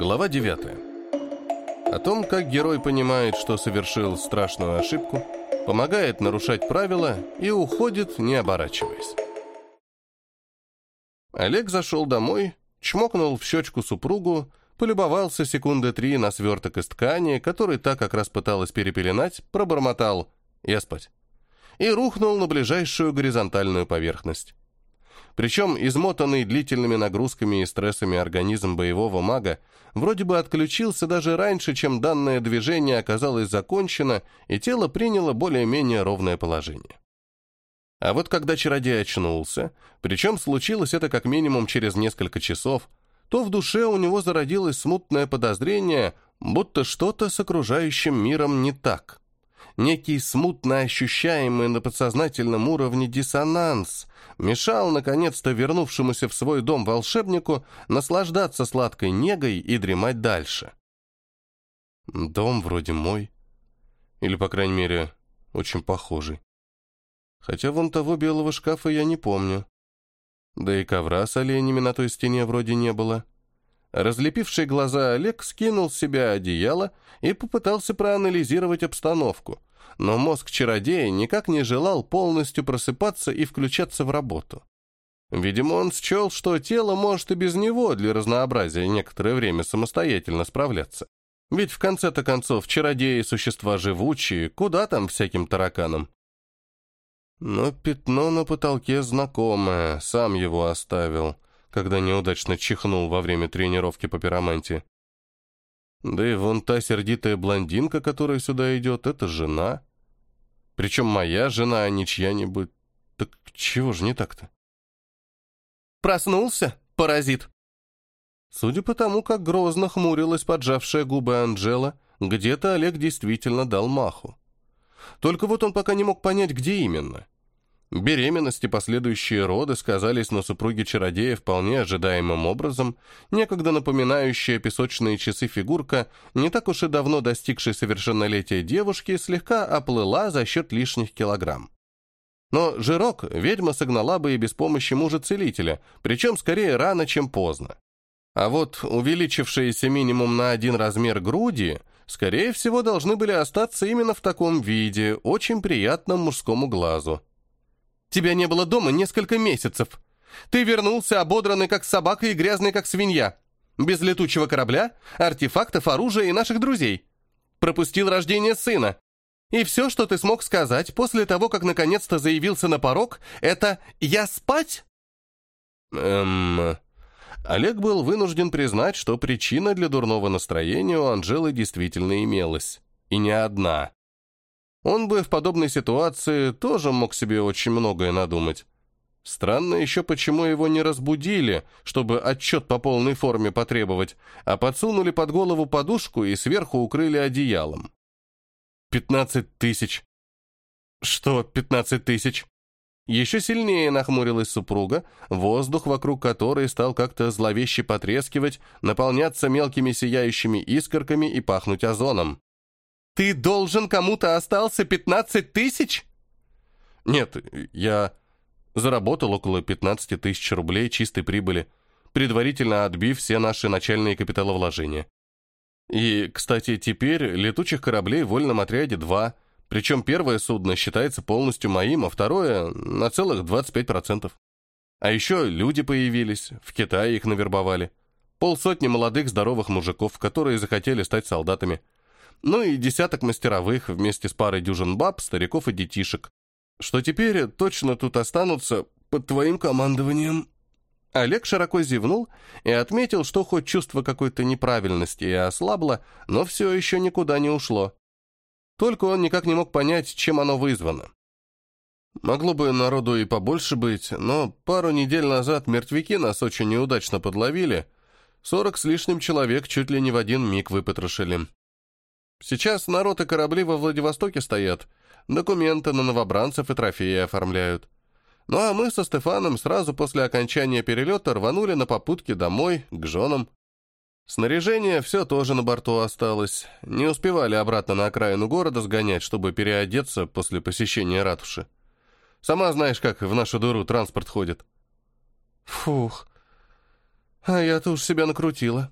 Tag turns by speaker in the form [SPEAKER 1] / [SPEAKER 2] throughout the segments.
[SPEAKER 1] Глава 9. О том, как герой понимает, что совершил страшную ошибку, помогает нарушать правила и уходит, не оборачиваясь. Олег зашел домой, чмокнул в щечку супругу, полюбовался секунды три на сверток из ткани, который та как раз пыталась перепеленать, пробормотал «Я спать» и рухнул на ближайшую горизонтальную поверхность. Причем измотанный длительными нагрузками и стрессами организм боевого мага вроде бы отключился даже раньше, чем данное движение оказалось закончено, и тело приняло более-менее ровное положение. А вот когда чародей очнулся, причем случилось это как минимум через несколько часов, то в душе у него зародилось смутное подозрение, будто что-то с окружающим миром не так. Некий смутно ощущаемый на подсознательном уровне диссонанс мешал наконец-то вернувшемуся в свой дом волшебнику наслаждаться сладкой негой и дремать дальше. Дом вроде мой. Или, по крайней мере, очень похожий. Хотя вон того белого шкафа я не помню. Да и ковра с оленями на той стене вроде не было. Разлепивший глаза Олег скинул с себя одеяло и попытался проанализировать обстановку — но мозг чародея никак не желал полностью просыпаться и включаться в работу. Видимо, он счел, что тело может и без него для разнообразия некоторое время самостоятельно справляться. Ведь в конце-то концов чародеи – существа живучие, куда там всяким тараканам? Но пятно на потолке знакомое, сам его оставил, когда неудачно чихнул во время тренировки по пиромантии. Да и вон та сердитая блондинка, которая сюда идет, это жена. Причем моя жена, а не чья-нибудь. Так чего же не так-то? Проснулся, паразит. Судя по тому, как грозно хмурилась поджавшая губы Анжела, где-то Олег действительно дал маху. Только вот он пока не мог понять, где именно. Беременность и последующие роды сказались на супруге чародея вполне ожидаемым образом, некогда напоминающая песочные часы фигурка, не так уж и давно достигшей совершеннолетия девушки, слегка оплыла за счет лишних килограмм. Но жирок ведьма согнала бы и без помощи мужа-целителя, причем скорее рано, чем поздно. А вот увеличившиеся минимум на один размер груди, скорее всего, должны были остаться именно в таком виде, очень приятном мужскому глазу. Тебя не было дома несколько месяцев. Ты вернулся ободранный как собака и грязный как свинья. Без летучего корабля, артефактов, оружия и наших друзей. Пропустил рождение сына. И все, что ты смог сказать после того, как наконец-то заявился на порог, это «я спать»?» Эм... Олег был вынужден признать, что причина для дурного настроения у Анжелы действительно имелась. И не одна. Он бы в подобной ситуации тоже мог себе очень многое надумать. Странно еще, почему его не разбудили, чтобы отчет по полной форме потребовать, а подсунули под голову подушку и сверху укрыли одеялом. «Пятнадцать тысяч». «Что пятнадцать тысяч?» Еще сильнее нахмурилась супруга, воздух вокруг которой стал как-то зловеще потрескивать, наполняться мелкими сияющими искорками и пахнуть озоном. Ты должен кому-то остался 15 тысяч? Нет, я заработал около 15 тысяч рублей чистой прибыли, предварительно отбив все наши начальные капиталовложения. И, кстати, теперь летучих кораблей в вольном отряде два, причем первое судно считается полностью моим, а второе — на целых 25%. А еще люди появились, в Китае их навербовали. Полсотни молодых здоровых мужиков, которые захотели стать солдатами — ну и десяток мастеровых вместе с парой дюжин баб, стариков и детишек, что теперь точно тут останутся под твоим командованием». Олег широко зевнул и отметил, что хоть чувство какой-то неправильности и ослабло, но все еще никуда не ушло. Только он никак не мог понять, чем оно вызвано. Могло бы народу и побольше быть, но пару недель назад мертвяки нас очень неудачно подловили. Сорок с лишним человек чуть ли не в один миг выпотрошили. Сейчас народ и корабли во Владивостоке стоят, документы на новобранцев и трофеи оформляют. Ну а мы со Стефаном сразу после окончания перелета рванули на попутке домой, к женам. Снаряжение все тоже на борту осталось. Не успевали обратно на окраину города сгонять, чтобы переодеться после посещения ратуши. Сама знаешь, как в нашу дыру транспорт ходит. Фух. А я-то уж себя накрутила.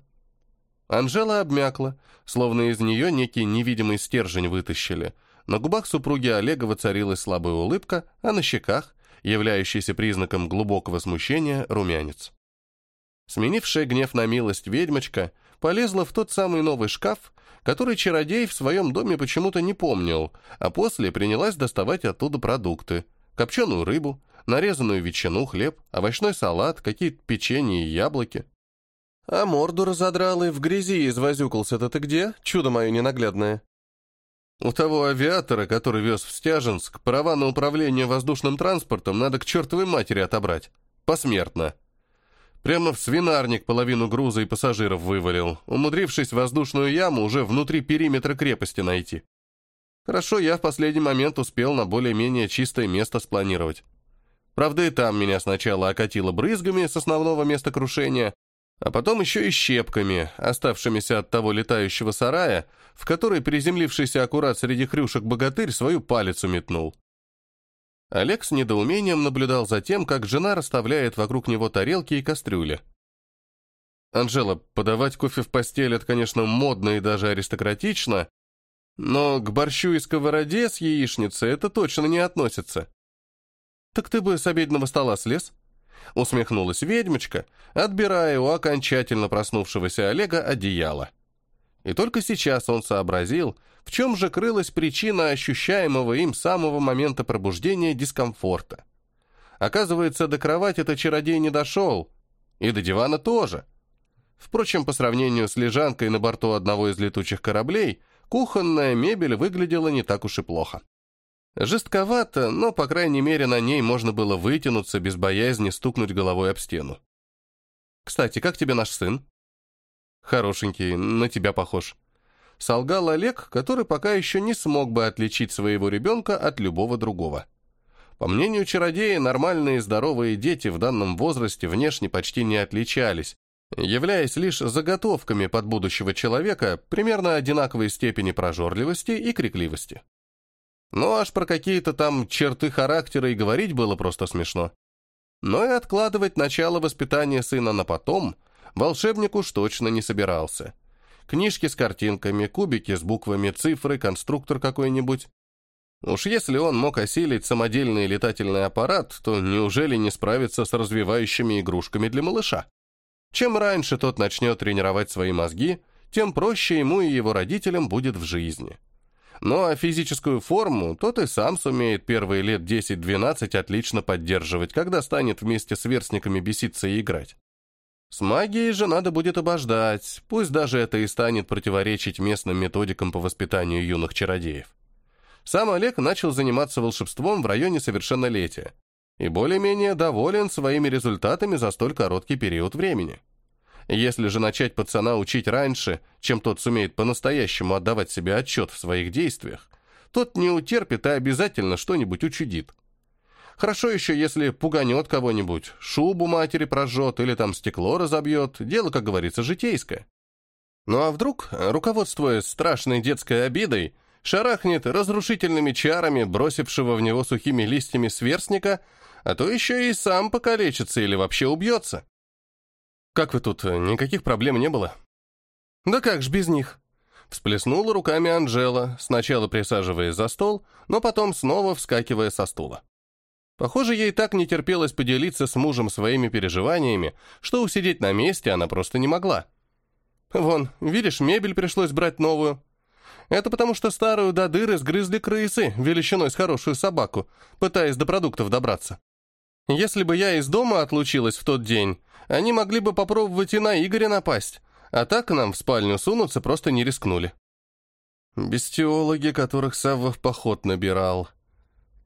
[SPEAKER 1] Анжела обмякла, словно из нее некий невидимый стержень вытащили. На губах супруги Олега воцарилась слабая улыбка, а на щеках, являющийся признаком глубокого смущения, румянец. Сменившая гнев на милость ведьмочка полезла в тот самый новый шкаф, который чародей в своем доме почему-то не помнил, а после принялась доставать оттуда продукты. Копченую рыбу, нарезанную ветчину, хлеб, овощной салат, какие-то печенье и яблоки. А морду разодрал и в грязи извозюкался-то ты где, чудо мое ненаглядное? У того авиатора, который вез в Стяженск, права на управление воздушным транспортом надо к чертовой матери отобрать. Посмертно. Прямо в свинарник половину груза и пассажиров вывалил, умудрившись воздушную яму уже внутри периметра крепости найти. Хорошо, я в последний момент успел на более-менее чистое место спланировать. Правда, и там меня сначала окатило брызгами с основного места крушения, а потом еще и щепками, оставшимися от того летающего сарая, в который приземлившийся аккурат среди хрюшек богатырь свою палицу метнул. Олег с недоумением наблюдал за тем, как жена расставляет вокруг него тарелки и кастрюли. «Анжела, подавать кофе в постель — это, конечно, модно и даже аристократично, но к борщу и сковороде с яичницей это точно не относится». «Так ты бы с обеденного стола слез?» Усмехнулась ведьмочка, отбирая у окончательно проснувшегося Олега одеяло. И только сейчас он сообразил, в чем же крылась причина ощущаемого им самого момента пробуждения дискомфорта. Оказывается, до кровати-то чародей не дошел, и до дивана тоже. Впрочем, по сравнению с лежанкой на борту одного из летучих кораблей, кухонная мебель выглядела не так уж и плохо. Жестковато, но, по крайней мере, на ней можно было вытянуться без боязни стукнуть головой об стену. «Кстати, как тебе наш сын?» «Хорошенький, на тебя похож», солгал Олег, который пока еще не смог бы отличить своего ребенка от любого другого. По мнению чародея, нормальные здоровые дети в данном возрасте внешне почти не отличались, являясь лишь заготовками под будущего человека примерно одинаковой степени прожорливости и крикливости. Ну, аж про какие-то там черты характера и говорить было просто смешно. Но и откладывать начало воспитания сына на потом волшебник уж точно не собирался – Книжки с картинками, кубики с буквами, цифры, конструктор какой-нибудь. Уж если он мог осилить самодельный летательный аппарат, то неужели не справиться с развивающими игрушками для малыша? Чем раньше тот начнет тренировать свои мозги, тем проще ему и его родителям будет в жизни. Ну а физическую форму тот и сам сумеет первые лет 10-12 отлично поддерживать, когда станет вместе с верстниками беситься и играть. С магией же надо будет обождать, пусть даже это и станет противоречить местным методикам по воспитанию юных чародеев. Сам Олег начал заниматься волшебством в районе совершеннолетия и более-менее доволен своими результатами за столь короткий период времени. Если же начать пацана учить раньше, чем тот сумеет по-настоящему отдавать себе отчет в своих действиях, тот не утерпит и обязательно что-нибудь учудит. Хорошо еще, если пуганет кого-нибудь, шубу матери прожжет или там стекло разобьет, дело, как говорится, житейское. Ну а вдруг, руководствуясь страшной детской обидой, шарахнет разрушительными чарами бросившего в него сухими листьями сверстника, а то еще и сам покалечится или вообще убьется. Как вы тут, никаких проблем не было? Да как ж без них? Всплеснула руками Анжела, сначала присаживаясь за стол, но потом снова вскакивая со стула. Похоже, ей так не терпелось поделиться с мужем своими переживаниями, что усидеть на месте она просто не могла. Вон, видишь, мебель пришлось брать новую. Это потому, что старую до дыры сгрызли крысы, величиной с хорошую собаку, пытаясь до продуктов добраться. Если бы я из дома отлучилась в тот день, они могли бы попробовать и на Игоря напасть, а так к нам в спальню сунуться просто не рискнули. Бестиологи, которых Савва в поход набирал.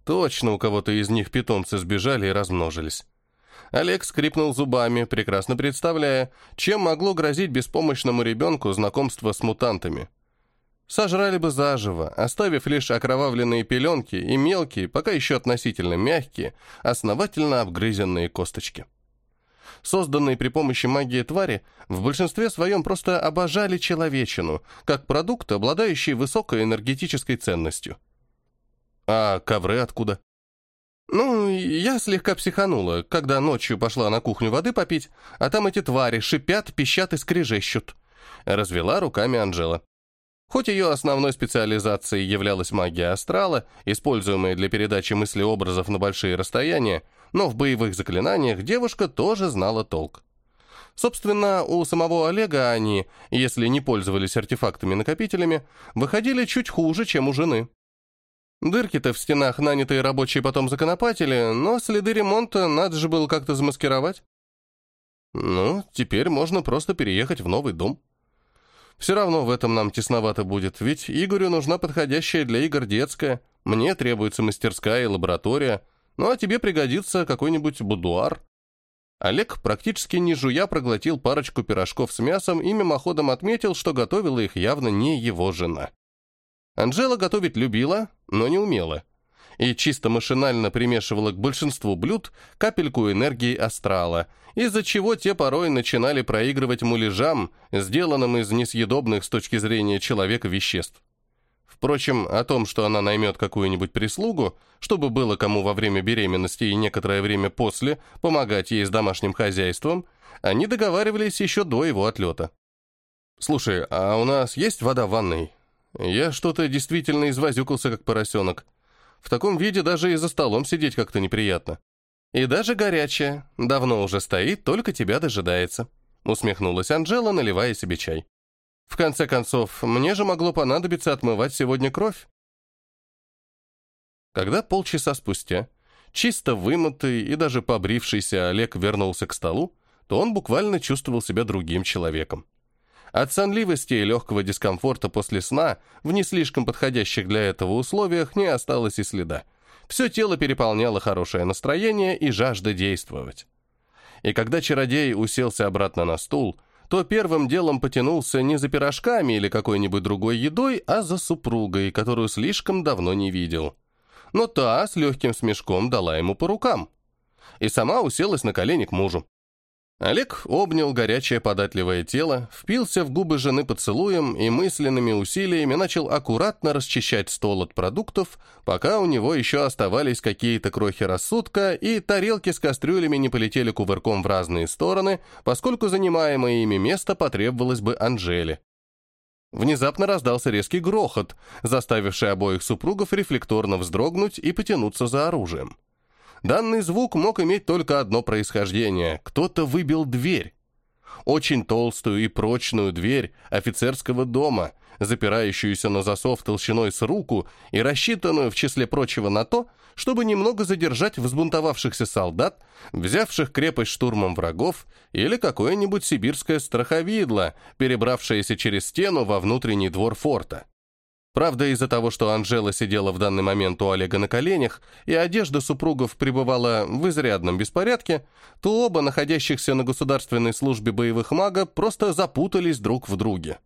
[SPEAKER 1] Точно у кого-то из них питомцы сбежали и размножились. Олег скрипнул зубами, прекрасно представляя, чем могло грозить беспомощному ребенку знакомство с мутантами. Сожрали бы заживо, оставив лишь окровавленные пеленки и мелкие, пока еще относительно мягкие, основательно обгрызенные косточки. Созданные при помощи магии твари в большинстве своем просто обожали человечину, как продукт, обладающий высокой энергетической ценностью. А ковры откуда? Ну, я слегка психанула, когда ночью пошла на кухню воды попить, а там эти твари шипят, пищат и скрежещут. Развела руками Анжела. Хоть ее основной специализацией являлась магия астрала, используемая для передачи мыслеобразов на большие расстояния, но в боевых заклинаниях девушка тоже знала толк. Собственно, у самого Олега они, если не пользовались артефактами-накопителями, выходили чуть хуже, чем у жены. Дырки-то в стенах нанятые рабочие потом законопатили, но следы ремонта надо же было как-то замаскировать. Ну, теперь можно просто переехать в новый дом. Все равно в этом нам тесновато будет, ведь Игорю нужна подходящая для игр детская, мне требуется мастерская и лаборатория, ну а тебе пригодится какой-нибудь будуар. Олег практически не жуя проглотил парочку пирожков с мясом и мимоходом отметил, что готовила их явно не его жена. Анжела готовить любила, но не умела. И чисто машинально примешивала к большинству блюд капельку энергии астрала, из-за чего те порой начинали проигрывать муляжам, сделанным из несъедобных с точки зрения человека веществ. Впрочем, о том, что она наймет какую-нибудь прислугу, чтобы было кому во время беременности и некоторое время после помогать ей с домашним хозяйством, они договаривались еще до его отлета. «Слушай, а у нас есть вода в ванной?» Я что-то действительно извозюкался, как поросенок. В таком виде даже и за столом сидеть как-то неприятно. И даже горячая, давно уже стоит, только тебя дожидается. Усмехнулась Анжела, наливая себе чай. В конце концов, мне же могло понадобиться отмывать сегодня кровь. Когда полчаса спустя, чисто вымытый и даже побрившийся Олег вернулся к столу, то он буквально чувствовал себя другим человеком. От сонливости и легкого дискомфорта после сна в не слишком подходящих для этого условиях не осталось и следа. Все тело переполняло хорошее настроение и жажда действовать. И когда чародей уселся обратно на стул, то первым делом потянулся не за пирожками или какой-нибудь другой едой, а за супругой, которую слишком давно не видел. Но та с легким смешком дала ему по рукам. И сама уселась на колени к мужу. Олег обнял горячее податливое тело, впился в губы жены поцелуем и мысленными усилиями начал аккуратно расчищать стол от продуктов, пока у него еще оставались какие-то крохи рассудка, и тарелки с кастрюлями не полетели кувырком в разные стороны, поскольку занимаемое ими место потребовалось бы Анжеле. Внезапно раздался резкий грохот, заставивший обоих супругов рефлекторно вздрогнуть и потянуться за оружием. Данный звук мог иметь только одно происхождение. Кто-то выбил дверь. Очень толстую и прочную дверь офицерского дома, запирающуюся на засов толщиной с руку и рассчитанную, в числе прочего, на то, чтобы немного задержать взбунтовавшихся солдат, взявших крепость штурмом врагов, или какое-нибудь сибирское страховидло, перебравшееся через стену во внутренний двор форта. Правда, из-за того, что Анжела сидела в данный момент у Олега на коленях, и одежда супругов пребывала в изрядном беспорядке, то оба, находящихся на государственной службе боевых мага, просто запутались друг в друге.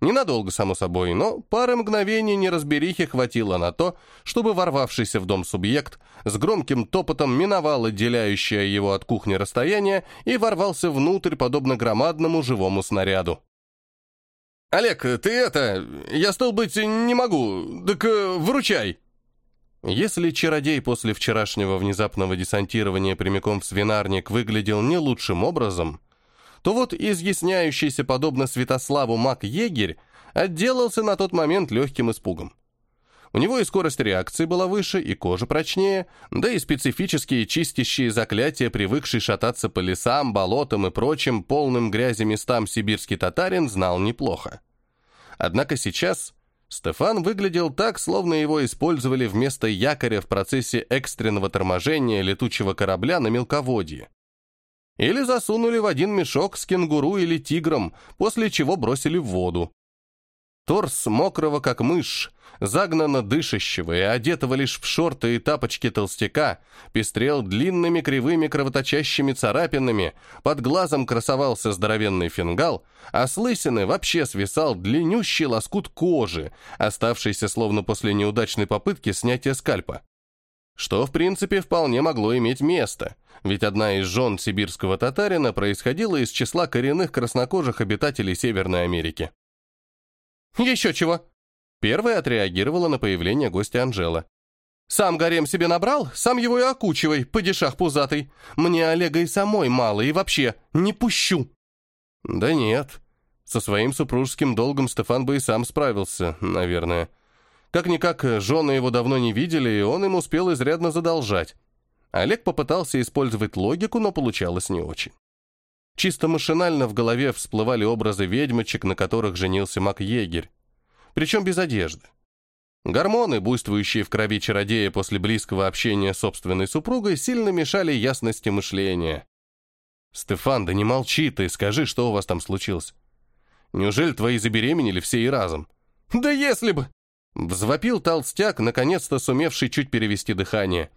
[SPEAKER 1] Ненадолго, само собой, но пары мгновений неразберихи хватило на то, чтобы ворвавшийся в дом субъект с громким топотом миновал отделяющее его от кухни расстояние и ворвался внутрь, подобно громадному живому снаряду. «Олег, ты это... Я, стал быть, не могу. Так э, выручай!» Если чародей после вчерашнего внезапного десантирования прямиком в свинарник выглядел не лучшим образом, то вот изъясняющийся подобно Святославу маг-егерь отделался на тот момент легким испугом. У него и скорость реакции была выше, и кожа прочнее, да и специфические чистящие заклятия, привыкший шататься по лесам, болотам и прочим полным грязи местам сибирский татарин знал неплохо. Однако сейчас Стефан выглядел так, словно его использовали вместо якоря в процессе экстренного торможения летучего корабля на мелководье. Или засунули в один мешок с кенгуру или тигром, после чего бросили в воду. Торс мокрого, как мышь, загнанно дышащего и одетого лишь в шорты и тапочки толстяка, пестрел длинными кривыми кровоточащими царапинами, под глазом красовался здоровенный фингал, а с лысины вообще свисал длиннющий лоскут кожи, оставшийся словно после неудачной попытки снятия скальпа. Что, в принципе, вполне могло иметь место, ведь одна из жен сибирского татарина происходила из числа коренных краснокожих обитателей Северной Америки. «Еще чего!» Первая отреагировала на появление гостя Анжела. Сам гарем себе набрал, сам его и окучивай, падишах пузатый. Мне Олега и самой мало, и вообще не пущу». «Да нет. Со своим супружеским долгом Стефан бы и сам справился, наверное. Как-никак, жены его давно не видели, и он им успел изрядно задолжать. Олег попытался использовать логику, но получалось не очень. Чисто машинально в голове всплывали образы ведьмочек, на которых женился маг-егерь. Причем без одежды. Гормоны, буйствующие в крови чародея после близкого общения с собственной супругой, сильно мешали ясности мышления. «Стефан, да не молчи ты, скажи, что у вас там случилось? Неужели твои забеременели все и разом?» «Да если бы!» Взвопил толстяк, наконец-то сумевший чуть перевести дыхание.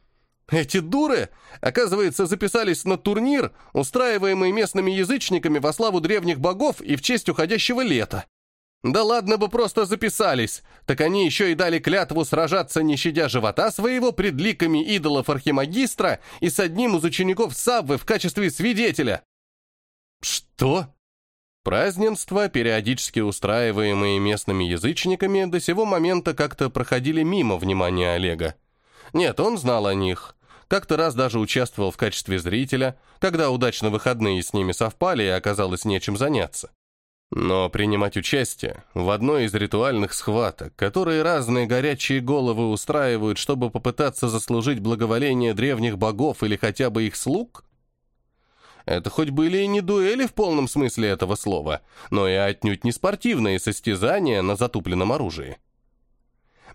[SPEAKER 1] «Эти дуры, оказывается, записались на турнир, устраиваемый местными язычниками во славу древних богов и в честь уходящего лета. Да ладно бы просто записались, так они еще и дали клятву сражаться, не щадя живота своего, пред ликами идолов архимагистра и с одним из учеников Саввы в качестве свидетеля. Что? Празднества, периодически устраиваемые местными язычниками, до сего момента как-то проходили мимо внимания Олега. Нет, он знал о них. Как-то раз даже участвовал в качестве зрителя, когда удачно выходные с ними совпали и оказалось нечем заняться. Но принимать участие в одной из ритуальных схваток, которые разные горячие головы устраивают, чтобы попытаться заслужить благоволение древних богов или хотя бы их слуг? Это хоть были и не дуэли в полном смысле этого слова, но и отнюдь не спортивные состязания на затупленном оружии.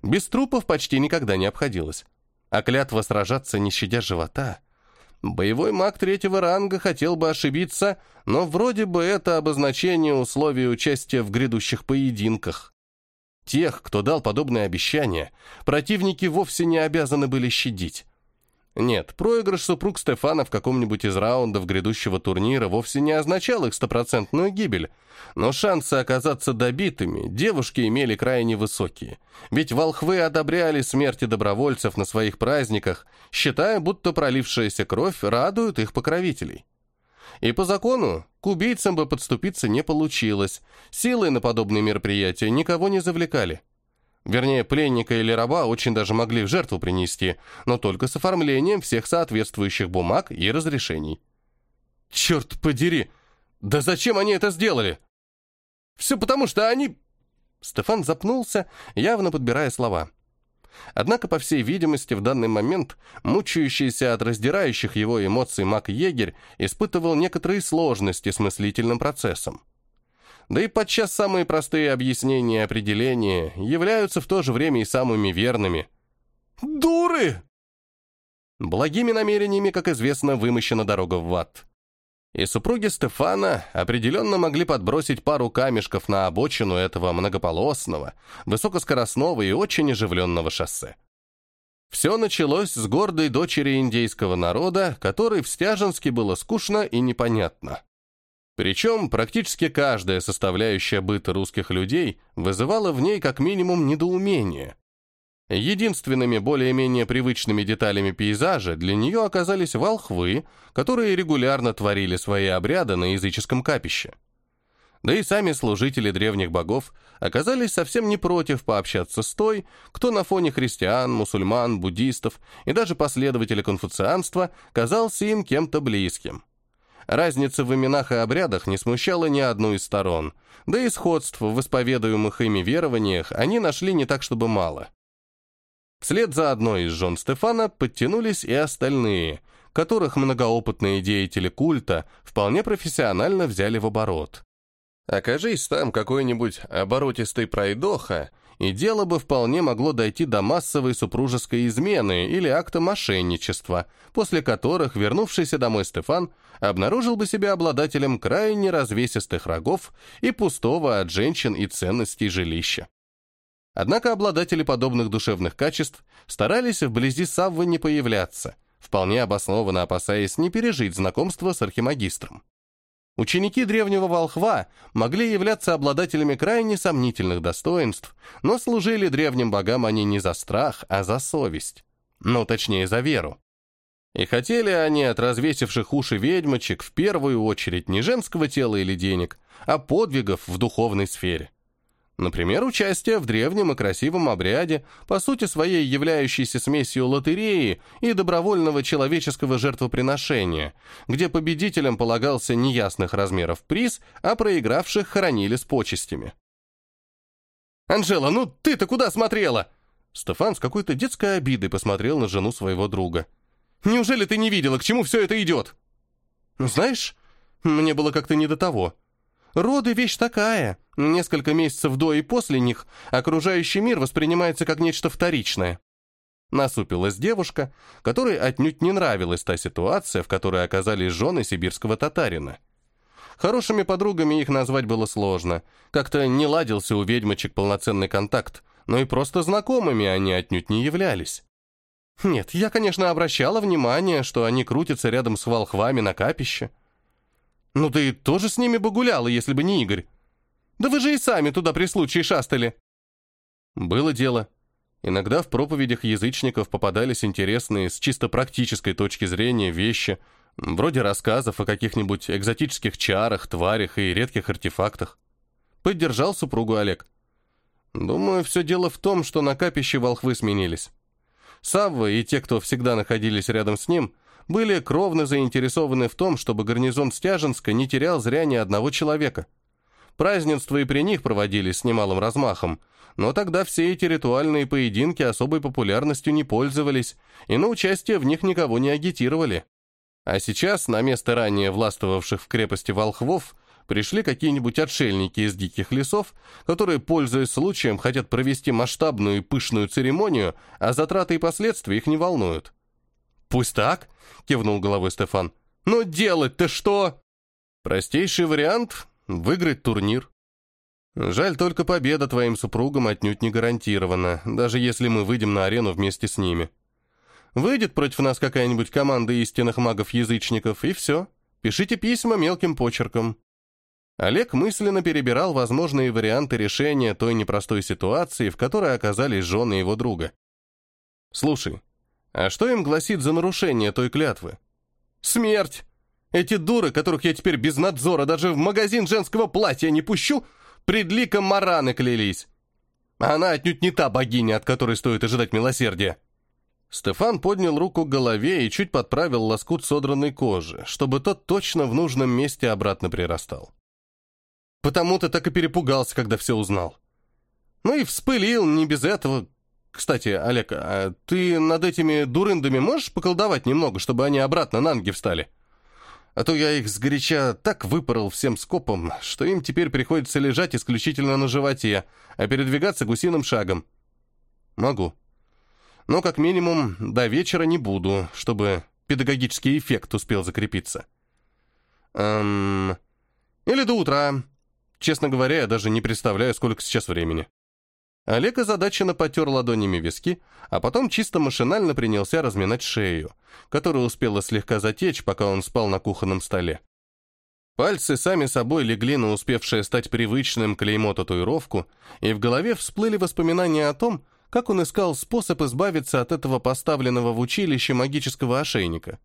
[SPEAKER 1] Без трупов почти никогда не обходилось. А клятва сражаться, не щадя живота — Боевой маг третьего ранга хотел бы ошибиться, но вроде бы это обозначение условий участия в грядущих поединках. Тех, кто дал подобное обещание, противники вовсе не обязаны были щадить. Нет, проигрыш супруг Стефана в каком-нибудь из раундов грядущего турнира вовсе не означал их стопроцентную гибель, но шансы оказаться добитыми девушки имели крайне высокие, ведь волхвы одобряли смерти добровольцев на своих праздниках, считая, будто пролившаяся кровь радует их покровителей. И по закону к убийцам бы подступиться не получилось, силы на подобные мероприятия никого не завлекали. Вернее, пленника или раба очень даже могли в жертву принести, но только с оформлением всех соответствующих бумаг и разрешений. «Черт подери! Да зачем они это сделали?» «Все потому, что они...» Стефан запнулся, явно подбирая слова. Однако, по всей видимости, в данный момент мучающийся от раздирающих его эмоций маг-егерь испытывал некоторые сложности с мыслительным процессом. Да и подчас самые простые объяснения и определения являются в то же время и самыми верными. «Дуры!» Благими намерениями, как известно, вымощена дорога в ад. И супруги Стефана определенно могли подбросить пару камешков на обочину этого многополосного, высокоскоростного и очень оживленного шоссе. Все началось с гордой дочери индейского народа, которой в Стяженске было скучно и непонятно. Причем практически каждая составляющая быта русских людей вызывала в ней как минимум недоумение. Единственными более-менее привычными деталями пейзажа для нее оказались волхвы, которые регулярно творили свои обряды на языческом капище. Да и сами служители древних богов оказались совсем не против пообщаться с той, кто на фоне христиан, мусульман, буддистов и даже последователей конфуцианства казался им кем-то близким. Разница в именах и обрядах не смущала ни одну из сторон, да и сходств в исповедуемых ими верованиях они нашли не так, чтобы мало. Вслед за одной из жен Стефана подтянулись и остальные, которых многоопытные деятели культа вполне профессионально взяли в оборот. Окажись там какой-нибудь оборотистый пройдоха, и дело бы вполне могло дойти до массовой супружеской измены или акта мошенничества, после которых вернувшийся домой Стефан обнаружил бы себя обладателем крайне развесистых рогов и пустого от женщин и ценностей жилища. Однако обладатели подобных душевных качеств старались вблизи Саввы не появляться, вполне обоснованно опасаясь не пережить знакомство с архимагистром. Ученики древнего волхва могли являться обладателями крайне сомнительных достоинств, но служили древним богам они не за страх, а за совесть. Ну, точнее, за веру. И хотели они от развесивших уши ведьмочек в первую очередь не женского тела или денег, а подвигов в духовной сфере. Например, участие в древнем и красивом обряде, по сути своей являющейся смесью лотереи и добровольного человеческого жертвоприношения, где победителям полагался неясных размеров приз, а проигравших хоронили с почестями. «Анжела, ну ты-то куда смотрела?» Стефан с какой-то детской обидой посмотрел на жену своего друга. «Неужели ты не видела, к чему все это идет?» «Ну, «Знаешь, мне было как-то не до того. Роды — вещь такая. Несколько месяцев до и после них окружающий мир воспринимается как нечто вторичное. Насупилась девушка, которой отнюдь не нравилась та ситуация, в которой оказались жены сибирского татарина. Хорошими подругами их назвать было сложно. Как-то не ладился у ведьмочек полноценный контакт, но и просто знакомыми они отнюдь не являлись. Нет, я, конечно, обращала внимание, что они крутятся рядом с волхвами на капище. «Ну ты тоже с ними бы гуляла, если бы не Игорь. Да вы же и сами туда при случае шастали». Было дело. Иногда в проповедях язычников попадались интересные с чисто практической точки зрения вещи, вроде рассказов о каких-нибудь экзотических чарах, тварях и редких артефактах. Поддержал супругу Олег. Думаю, все дело в том, что на капище волхвы сменились. Савва и те, кто всегда находились рядом с ним, были кровно заинтересованы в том, чтобы гарнизон Стяженска не терял зря ни одного человека. Празднества и при них проводились с немалым размахом, но тогда все эти ритуальные поединки особой популярностью не пользовались, и на участие в них никого не агитировали. А сейчас на место ранее властвовавших в крепости волхвов пришли какие-нибудь отшельники из диких лесов, которые, пользуясь случаем, хотят провести масштабную и пышную церемонию, а затраты и последствия их не волнуют. «Пусть так», — кивнул головой Стефан. «Но делать-то что?» «Простейший вариант — выиграть турнир. Жаль, только победа твоим супругам отнюдь не гарантирована, даже если мы выйдем на арену вместе с ними. Выйдет против нас какая-нибудь команда истинных магов-язычников, и все. Пишите письма мелким почерком». Олег мысленно перебирал возможные варианты решения той непростой ситуации, в которой оказались жены его друга. «Слушай, а что им гласит за нарушение той клятвы? Смерть! Эти дуры, которых я теперь без надзора даже в магазин женского платья не пущу, пред ликом Мараны клялись. Она отнюдь не та богиня, от которой стоит ожидать милосердия. Стефан поднял руку к голове и чуть подправил лоскут содранной кожи, чтобы тот точно в нужном месте обратно прирастал. Потому ты так и перепугался, когда все узнал. Ну и вспылил, не без этого, кстати, Олег, а ты над этими дурындами можешь поколдовать немного, чтобы они обратно на ноги встали? А то я их сгоряча так выпорол всем скопом, что им теперь приходится лежать исключительно на животе, а передвигаться гусиным шагом. Могу. Но как минимум до вечера не буду, чтобы педагогический эффект успел закрепиться. Эм... Или до утра. Честно говоря, я даже не представляю, сколько сейчас времени. Олег озадаченно потер ладонями виски, а потом чисто машинально принялся разминать шею, которая успела слегка затечь, пока он спал на кухонном столе. Пальцы сами собой легли на успевшее стать привычным клеймо-татуировку, и в голове всплыли воспоминания о том, как он искал способ избавиться от этого поставленного в училище магического ошейника.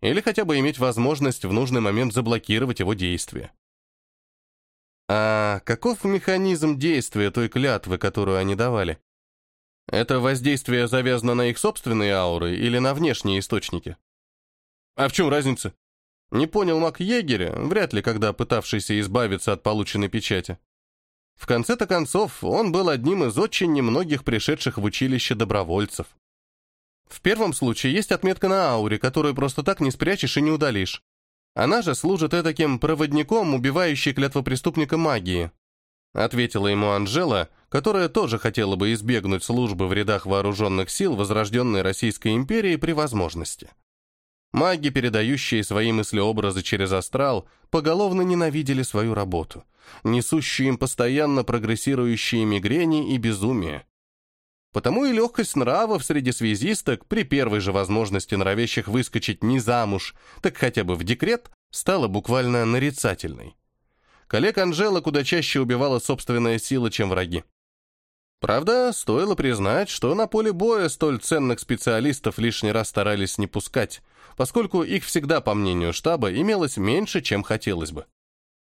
[SPEAKER 1] Или хотя бы иметь возможность в нужный момент заблокировать его действие. А каков механизм действия той клятвы, которую они давали? Это воздействие завязано на их собственные ауры или на внешние источники? А в чем разница? Не понял маг егеря, вряд ли когда пытавшийся избавиться от полученной печати. В конце-то концов, он был одним из очень немногих пришедших в училище добровольцев. В первом случае есть отметка на ауре, которую просто так не спрячешь и не удалишь. Она же служит этаким проводником, убивающей клятвопреступника магии. Ответила ему Анжела, которая тоже хотела бы избегнуть службы в рядах вооруженных сил возрожденной Российской империи при возможности. Маги, передающие свои мыслеобразы через астрал, поголовно ненавидели свою работу, несущие им постоянно прогрессирующие мигрени и безумие. Потому и легкость нравов среди связисток при первой же возможности норовящих выскочить не замуж, так хотя бы в декрет, стала буквально нарицательной. Коллег Анжела куда чаще убивала собственная сила, чем враги. Правда, стоило признать, что на поле боя столь ценных специалистов лишний раз старались не пускать, поскольку их всегда, по мнению штаба, имелось меньше, чем хотелось бы.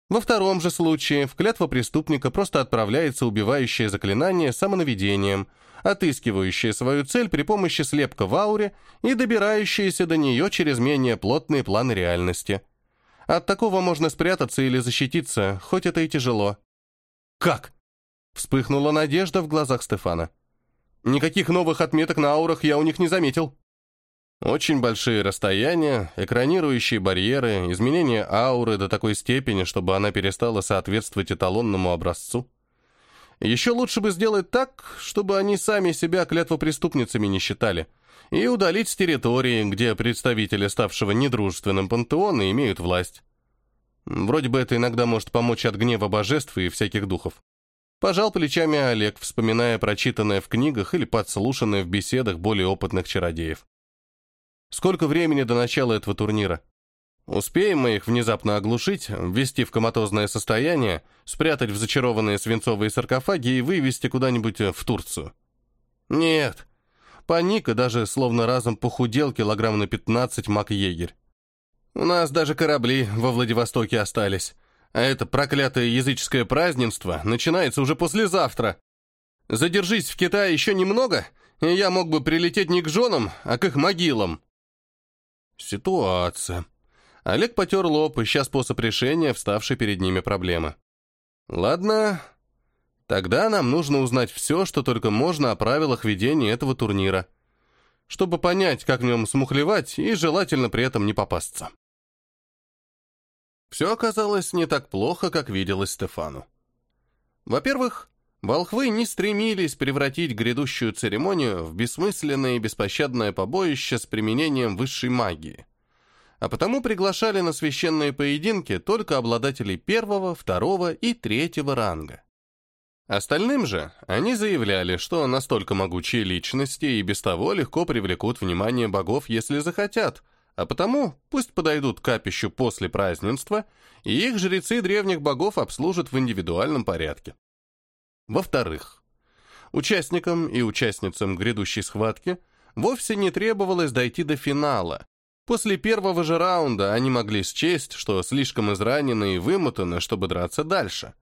[SPEAKER 1] Во втором же случае в клятва преступника просто отправляется убивающее заклинание самонаведением, отыскивающее свою цель при помощи слепка в ауре и добирающееся до нее через менее плотные планы реальности. От такого можно спрятаться или защититься, хоть это и тяжело. «Как?» — вспыхнула надежда в глазах Стефана. «Никаких новых отметок на аурах я у них не заметил». Очень большие расстояния, экранирующие барьеры, изменение ауры до такой степени, чтобы она перестала соответствовать эталонному образцу. Еще лучше бы сделать так, чтобы они сами себя клятвопреступницами не считали, и удалить с территории, где представители ставшего недружественным пантеона имеют власть. Вроде бы это иногда может помочь от гнева божеств и всяких духов. Пожал плечами Олег, вспоминая прочитанное в книгах или подслушанное в беседах более опытных чародеев. Сколько времени до начала этого турнира? Успеем мы их внезапно оглушить, ввести в коматозное состояние, спрятать в зачарованные свинцовые саркофаги и вывести куда-нибудь в Турцию? Нет. Паника даже словно разом похудел килограмм на 15 мак-егерь. У нас даже корабли во Владивостоке остались. А это проклятое языческое празднество начинается уже послезавтра. Задержись в Китае еще немного, и я мог бы прилететь не к женам, а к их могилам. Ситуация. Олег потер лоб, ища способ решения вставшей перед ними проблемы. Ладно, тогда нам нужно узнать все, что только можно о правилах ведения этого турнира, чтобы понять, как в нем смухлевать и желательно при этом не попасться. Все оказалось не так плохо, как виделось Стефану. Во-первых, волхвы не стремились превратить грядущую церемонию в бессмысленное и беспощадное побоище с применением высшей магии, а потому приглашали на священные поединки только обладателей первого, второго и третьего ранга. Остальным же они заявляли, что настолько могучие личности и без того легко привлекут внимание богов, если захотят – а потому пусть подойдут к капищу после празднества, и их жрецы древних богов обслужат в индивидуальном порядке. Во-вторых, участникам и участницам грядущей схватки вовсе не требовалось дойти до финала. После первого же раунда они могли счесть, что слишком изранены и вымотаны, чтобы драться дальше.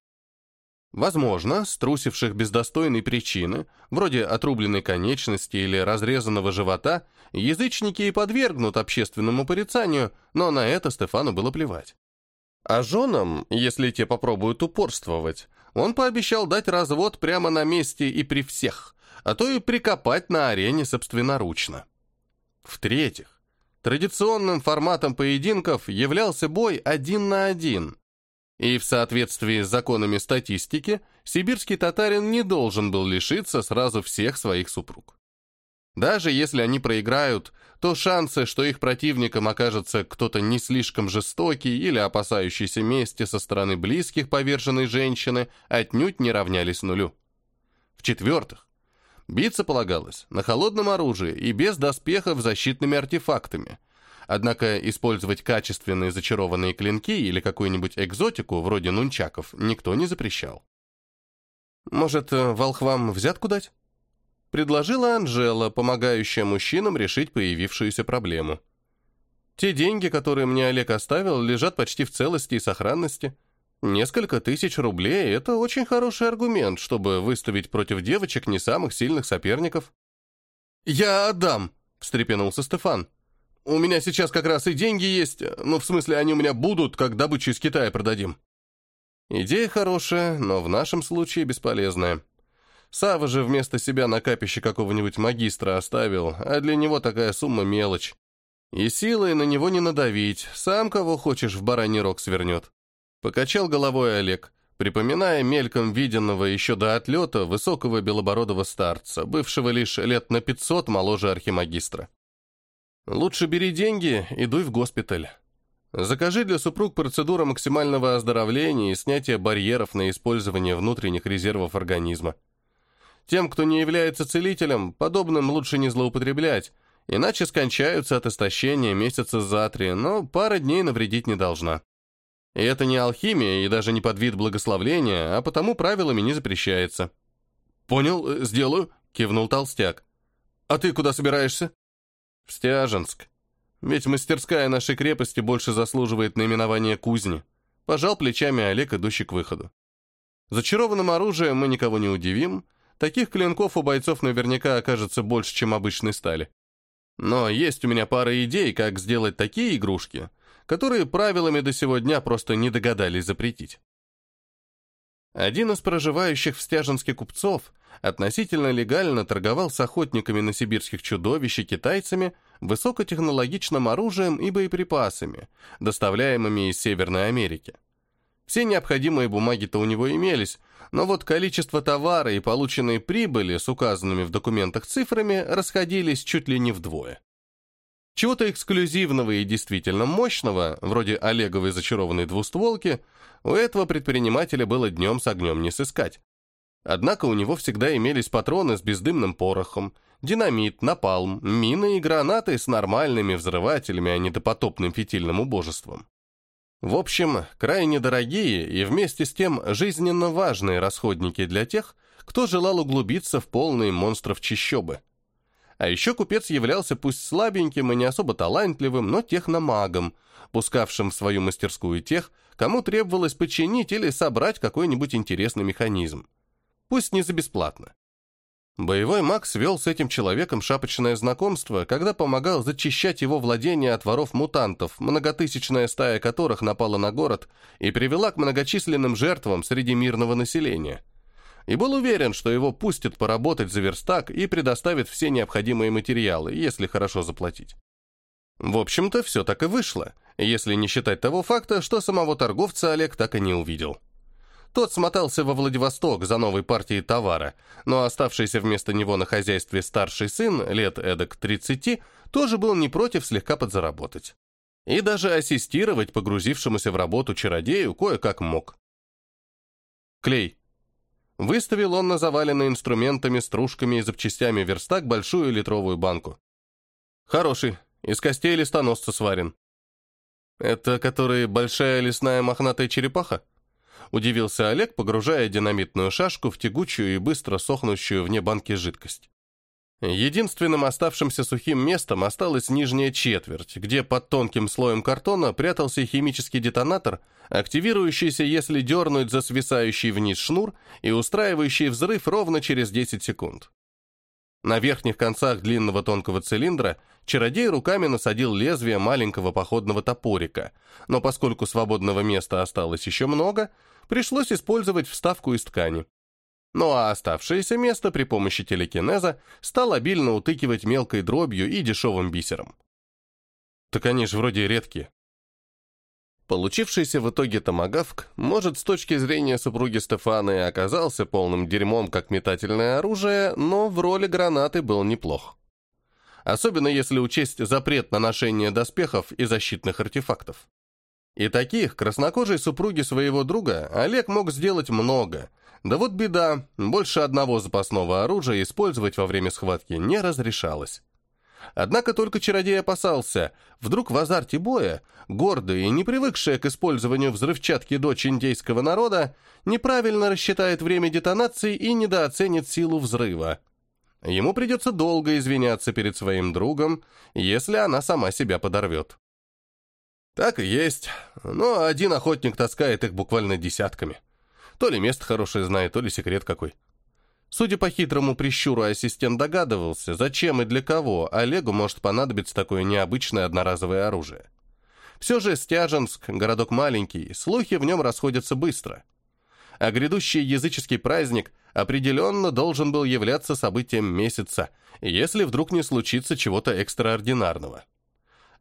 [SPEAKER 1] Возможно, струсивших без достойной причины, вроде отрубленной конечности или разрезанного живота, язычники и подвергнут общественному порицанию, но на это Стефану было плевать. А женам, если те попробуют упорствовать, он пообещал дать развод прямо на месте и при всех, а то и прикопать на арене собственноручно. В-третьих, традиционным форматом поединков являлся бой один на один – и в соответствии с законами статистики, сибирский татарин не должен был лишиться сразу всех своих супруг. Даже если они проиграют, то шансы, что их противником окажется кто-то не слишком жестокий или опасающийся мести со стороны близких поверженной женщины, отнюдь не равнялись нулю. В-четвертых, биться полагалось на холодном оружии и без доспехов защитными артефактами – Однако использовать качественные зачарованные клинки или какую-нибудь экзотику, вроде нунчаков, никто не запрещал. «Может, э, волхвам взятку дать?» Предложила Анжела, помогающая мужчинам решить появившуюся проблему. «Те деньги, которые мне Олег оставил, лежат почти в целости и сохранности. Несколько тысяч рублей — это очень хороший аргумент, чтобы выставить против девочек не самых сильных соперников». «Я отдам», — встрепенулся Стефан. У меня сейчас как раз и деньги есть, ну, в смысле, они у меня будут, как добычу из Китая продадим». Идея хорошая, но в нашем случае бесполезная. Сава же вместо себя на капище какого-нибудь магистра оставил, а для него такая сумма мелочь. И силой на него не надавить, сам кого хочешь в бараний рог свернет. Покачал головой Олег, припоминая мельком виденного еще до отлета высокого белобородого старца, бывшего лишь лет на пятьсот моложе архимагистра. Лучше бери деньги и дуй в госпиталь. Закажи для супруг процедуру максимального оздоровления и снятия барьеров на использование внутренних резервов организма. Тем, кто не является целителем, подобным лучше не злоупотреблять, иначе скончаются от истощения месяца за три, но пара дней навредить не должна. И это не алхимия и даже не под вид благословления, а потому правилами не запрещается. «Понял, э, сделаю», — кивнул толстяк. «А ты куда собираешься?» В Стяженск. Ведь мастерская нашей крепости больше заслуживает наименования кузни. Пожал плечами Олег, идущий к выходу. Зачарованным оружием мы никого не удивим. Таких клинков у бойцов наверняка окажется больше, чем обычной стали. Но есть у меня пара идей, как сделать такие игрушки, которые правилами до сего дня просто не догадались запретить. Один из проживающих в Стяженске купцов относительно легально торговал с охотниками на сибирских чудовищ и китайцами высокотехнологичным оружием и боеприпасами, доставляемыми из Северной Америки. Все необходимые бумаги-то у него имелись, но вот количество товара и полученные прибыли с указанными в документах цифрами расходились чуть ли не вдвое. Чего-то эксклюзивного и действительно мощного, вроде Олеговой зачарованной двустволки, у этого предпринимателя было днем с огнем не сыскать. Однако у него всегда имелись патроны с бездымным порохом, динамит, напалм, мины и гранаты с нормальными взрывателями, а не допотопным фитильным убожеством. В общем, крайне дорогие и вместе с тем жизненно важные расходники для тех, кто желал углубиться в полные монстров чищобы. А еще купец являлся пусть слабеньким и не особо талантливым, но техномагом, пускавшим в свою мастерскую тех, кому требовалось починить или собрать какой-нибудь интересный механизм. Пусть не за бесплатно. Боевой маг свел с этим человеком шапочное знакомство, когда помогал зачищать его владения от воров-мутантов, многотысячная стая которых напала на город и привела к многочисленным жертвам среди мирного населения. И был уверен, что его пустят поработать за верстак и предоставят все необходимые материалы, если хорошо заплатить. В общем-то, все так и вышло, если не считать того факта, что самого торговца Олег так и не увидел. Тот смотался во Владивосток за новой партией товара, но оставшийся вместо него на хозяйстве старший сын, лет эдак 30, тоже был не против слегка подзаработать. И даже ассистировать погрузившемуся в работу чародею кое-как мог. Клей. Выставил он на заваленный инструментами, стружками и запчастями верстак большую литровую банку. Хороший, из костей листоносца сварен. Это который большая лесная мохнатая черепаха? Удивился Олег, погружая динамитную шашку в тягучую и быстро сохнущую вне банки жидкость. Единственным оставшимся сухим местом осталась нижняя четверть, где под тонким слоем картона прятался химический детонатор, активирующийся, если дернуть за свисающий вниз шнур и устраивающий взрыв ровно через 10 секунд. На верхних концах длинного тонкого цилиндра чародей руками насадил лезвие маленького походного топорика, но поскольку свободного места осталось еще много, пришлось использовать вставку из ткани. Ну а оставшееся место при помощи телекинеза стал обильно утыкивать мелкой дробью и дешевым бисером. Так они же вроде редкие. Получившийся в итоге томагавк, может, с точки зрения супруги Стефана и оказался полным дерьмом как метательное оружие, но в роли гранаты был неплох. Особенно если учесть запрет на ношение доспехов и защитных артефактов. И таких краснокожей супруги своего друга Олег мог сделать много. Да вот беда, больше одного запасного оружия использовать во время схватки не разрешалось. Однако только чародей опасался, вдруг в азарте боя, гордая и не привыкшая к использованию взрывчатки дочь индейского народа, неправильно рассчитает время детонации и недооценит силу взрыва. Ему придется долго извиняться перед своим другом, если она сама себя подорвет. Так и есть. Но один охотник таскает их буквально десятками. То ли место хорошее знает, то ли секрет какой. Судя по хитрому прищуру, ассистент догадывался, зачем и для кого Олегу может понадобиться такое необычное одноразовое оружие. Все же Стяженск, городок маленький, слухи в нем расходятся быстро. А грядущий языческий праздник определенно должен был являться событием месяца, если вдруг не случится чего-то экстраординарного.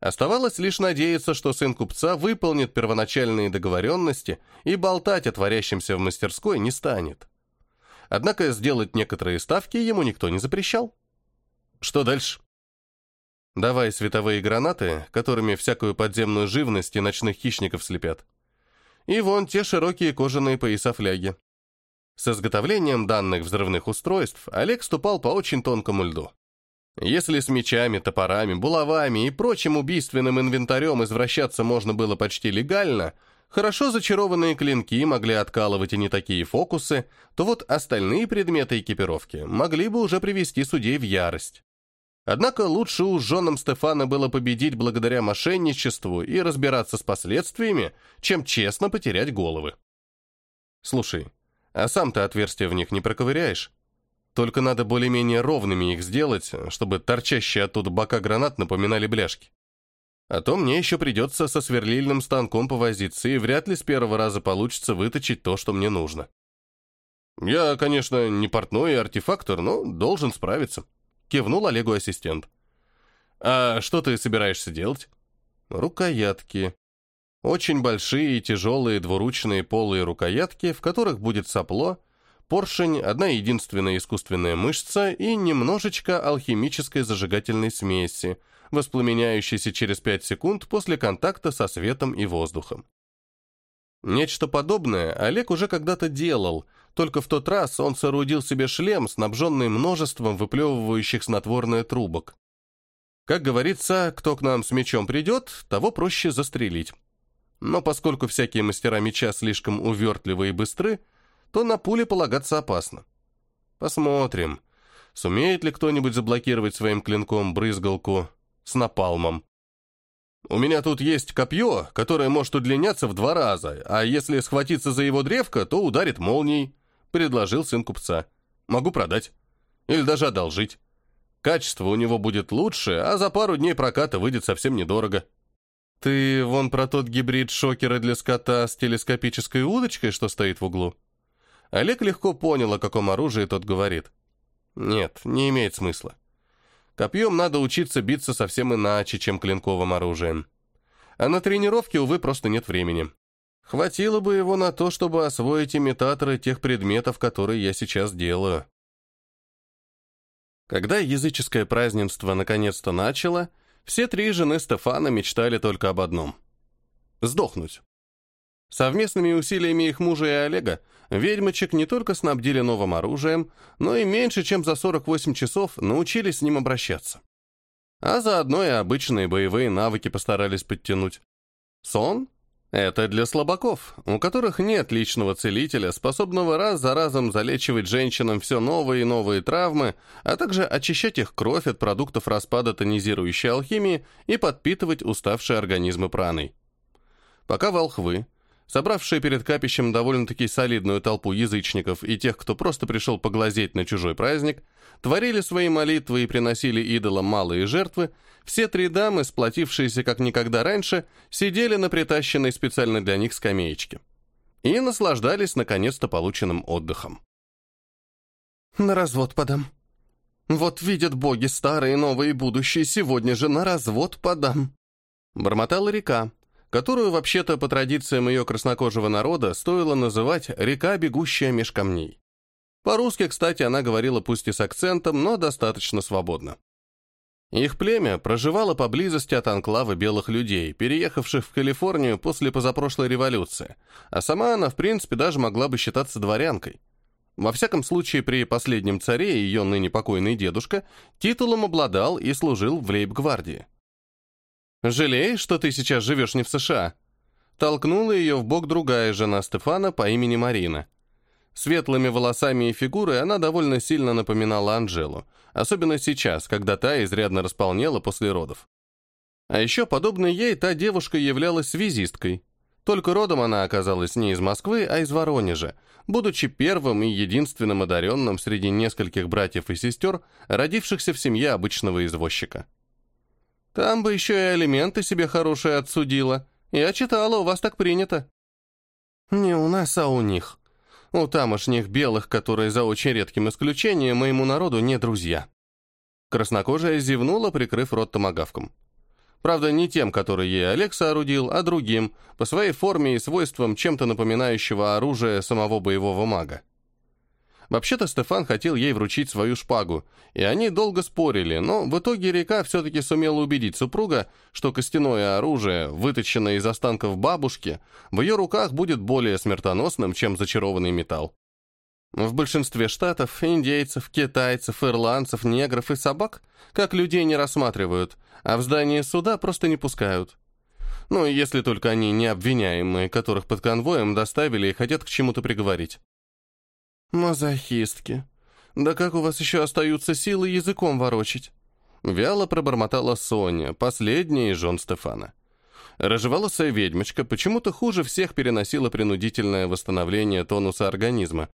[SPEAKER 1] Оставалось лишь надеяться, что сын купца выполнит первоначальные договоренности и болтать о творящемся в мастерской не станет. Однако сделать некоторые ставки ему никто не запрещал. Что дальше? Давай световые гранаты, которыми всякую подземную живность и ночных хищников слепят. И вон те широкие кожаные пояса-фляги. С изготовлением данных взрывных устройств Олег ступал по очень тонкому льду. Если с мечами, топорами, булавами и прочим убийственным инвентарем извращаться можно было почти легально, хорошо зачарованные клинки могли откалывать и не такие фокусы, то вот остальные предметы экипировки могли бы уже привести судей в ярость. Однако лучше уж женам Стефана было победить благодаря мошенничеству и разбираться с последствиями, чем честно потерять головы. Слушай, а сам ты отверстия в них не проковыряешь? Только надо более-менее ровными их сделать, чтобы торчащие оттуда бока гранат напоминали бляшки. А то мне еще придется со сверлильным станком повозиться, и вряд ли с первого раза получится выточить то, что мне нужно. Я, конечно, не портной и артефактор, но должен справиться. Кивнул Олегу ассистент. А что ты собираешься делать? Рукоятки. Очень большие и тяжелые двуручные полые рукоятки, в которых будет сопло, поршень, одна единственная искусственная мышца и немножечко алхимической зажигательной смеси, воспламеняющейся через 5 секунд после контакта со светом и воздухом. Нечто подобное Олег уже когда-то делал, только в тот раз он соорудил себе шлем, снабженный множеством выплевывающих снотворное трубок. Как говорится, кто к нам с мечом придет, того проще застрелить. Но поскольку всякие мастера меча слишком увертливы и быстры, то на пули полагаться опасно. Посмотрим, сумеет ли кто-нибудь заблокировать своим клинком брызгалку с напалмом. У меня тут есть копье, которое может удлиняться в два раза, а если схватиться за его древко, то ударит молнией», — предложил сын купца. «Могу продать. Или даже одолжить. Качество у него будет лучше, а за пару дней проката выйдет совсем недорого». «Ты вон про тот гибрид шокера для скота с телескопической удочкой, что стоит в углу?» Олег легко понял, о каком оружии тот говорит. «Нет, не имеет смысла. Копьем надо учиться биться совсем иначе, чем клинковым оружием. А на тренировке, увы, просто нет времени. Хватило бы его на то, чтобы освоить имитаторы тех предметов, которые я сейчас делаю. Когда языческое празднество наконец-то начало, все три жены Стефана мечтали только об одном — сдохнуть. Совместными усилиями их мужа и Олега ведьмочек не только снабдили новым оружием, но и меньше чем за 48 часов научились с ним обращаться. А заодно и обычные боевые навыки постарались подтянуть. Сон — это для слабаков, у которых нет личного целителя, способного раз за разом залечивать женщинам все новые и новые травмы, а также очищать их кровь от продуктов распада тонизирующей алхимии и подпитывать уставшие организмы праной. Пока волхвы, собравшие перед капищем довольно-таки солидную толпу язычников и тех, кто просто пришел поглазеть на чужой праздник, творили свои молитвы и приносили идолам малые жертвы, все три дамы, сплотившиеся как никогда раньше, сидели на притащенной специально для них скамеечке и наслаждались наконец-то полученным отдыхом. «На развод подам. Вот видят боги старые, новые и будущие, сегодня же на развод подам», бормотала река, которую вообще-то по традициям ее краснокожего народа стоило называть «река, бегущая меж камней». По-русски, кстати, она говорила пусть и с акцентом, но достаточно свободно. Их племя проживало поблизости от анклава белых людей, переехавших в Калифорнию после позапрошлой революции, а сама она, в принципе, даже могла бы считаться дворянкой. Во всяком случае, при последнем царе ее ныне покойный дедушка титулом обладал и служил в лейб-гвардии. «Жалеешь, что ты сейчас живешь не в США?» Толкнула ее в бок другая жена Стефана по имени Марина. Светлыми волосами и фигурой она довольно сильно напоминала Анжелу, особенно сейчас, когда та изрядно располнела после родов. А еще, подобно ей, та девушка являлась связисткой. Только родом она оказалась не из Москвы, а из Воронежа, будучи первым и единственным одаренным среди нескольких братьев и сестер, родившихся в семье обычного извозчика. Там бы еще и алименты себе хорошие отсудила. Я читала, у вас так принято». «Не у нас, а у них. У тамошних белых, которые за очень редким исключением моему народу не друзья». Краснокожая зевнула, прикрыв рот томагавком. Правда, не тем, который ей Олег соорудил, а другим, по своей форме и свойствам чем-то напоминающего оружие самого боевого мага. Вообще-то Стефан хотел ей вручить свою шпагу, и они долго спорили, но в итоге река все-таки сумела убедить супруга, что костяное оружие, выточенное из останков бабушки, в ее руках будет более смертоносным, чем зачарованный металл. В большинстве штатов индейцев, китайцев, ирландцев, негров и собак как людей не рассматривают, а в здание суда просто не пускают. Ну, если только они не обвиняемые, которых под конвоем доставили и хотят к чему-то приговорить. «Мазохистки. Да как у вас еще остаются силы языком ворочить? Вяло пробормотала Соня, последняя из жен Стефана. Рыжеволосая ведьмочка почему-то хуже всех переносила принудительное восстановление тонуса организма.